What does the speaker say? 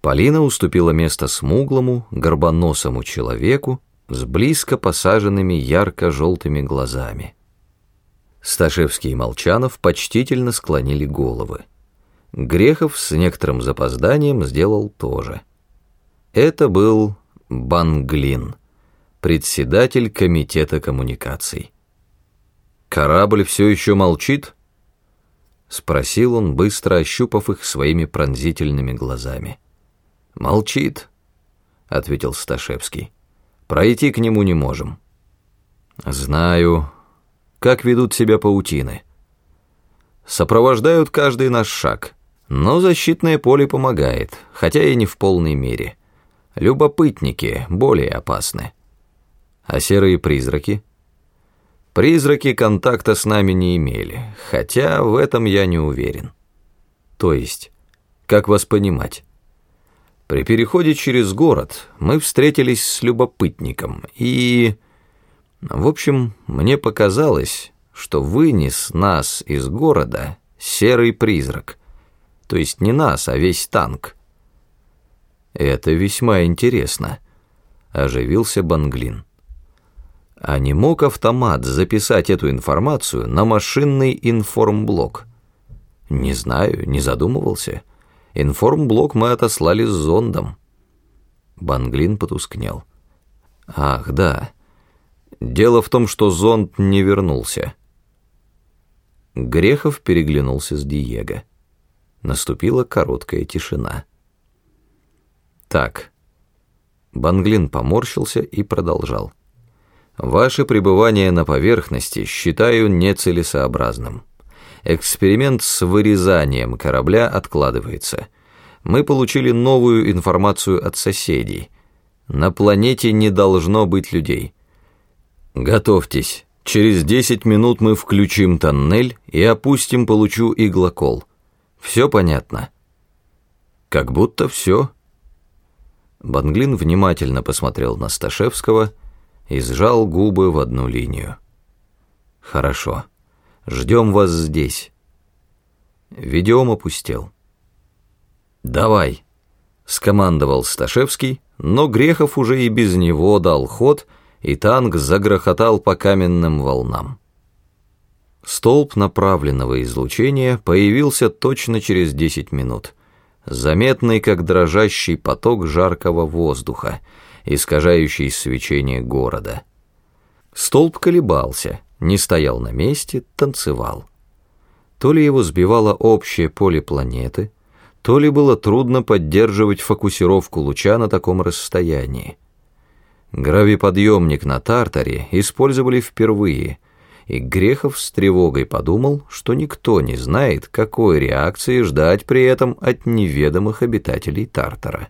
Полина уступила место смуглому, горбоносому человеку с близко посаженными ярко-желтыми глазами. Сташевский и Молчанов почтительно склонили головы. Грехов с некоторым запозданием сделал то же. Это был Банглин, председатель комитета коммуникаций. «Корабль все еще молчит?» — спросил он, быстро ощупав их своими пронзительными глазами. «Молчит», — ответил Сташевский. «Пройти к нему не можем». «Знаю, как ведут себя паутины. Сопровождают каждый наш шаг, но защитное поле помогает, хотя и не в полной мере. Любопытники более опасны. А серые призраки? Призраки контакта с нами не имели, хотя в этом я не уверен. То есть, как вас понимать? При переходе через город мы встретились с любопытником, и... В общем, мне показалось, что вынес нас из города серый призрак. То есть не нас, а весь танк. Это весьма интересно, оживился Банглин. А не мог автомат записать эту информацию на машинный информблок? Не знаю, не задумывался. Информблок мы отослали с зондом. Банглин потускнел. Ах, да. Дело в том, что зонд не вернулся. Грехов переглянулся с Диего. Наступила короткая тишина. Так. Банглин поморщился и продолжал. Ваше пребывание на поверхности считаю нецелесообразным. Эксперимент с вырезанием корабля откладывается. Мы получили новую информацию от соседей. На планете не должно быть людей. Готовьтесь. Через 10 минут мы включим тоннель и опустим получу иглокол. Все понятно? Как будто все. Банглин внимательно посмотрел на Сташевского и сжал губы в одну линию. Хорошо. Ждем вас здесь. Видеом опустел. «Давай», — скомандовал Сташевский, но Грехов уже и без него дал ход, и танк загрохотал по каменным волнам. Столб направленного излучения появился точно через 10 минут, заметный как дрожащий поток жаркого воздуха, искажающий свечение города. Столб колебался — не стоял на месте, танцевал. То ли его сбивало общее поле планеты, то ли было трудно поддерживать фокусировку луча на таком расстоянии. Гравиподъемник на Тартаре использовали впервые, и Грехов с тревогой подумал, что никто не знает, какой реакции ждать при этом от неведомых обитателей Тартара.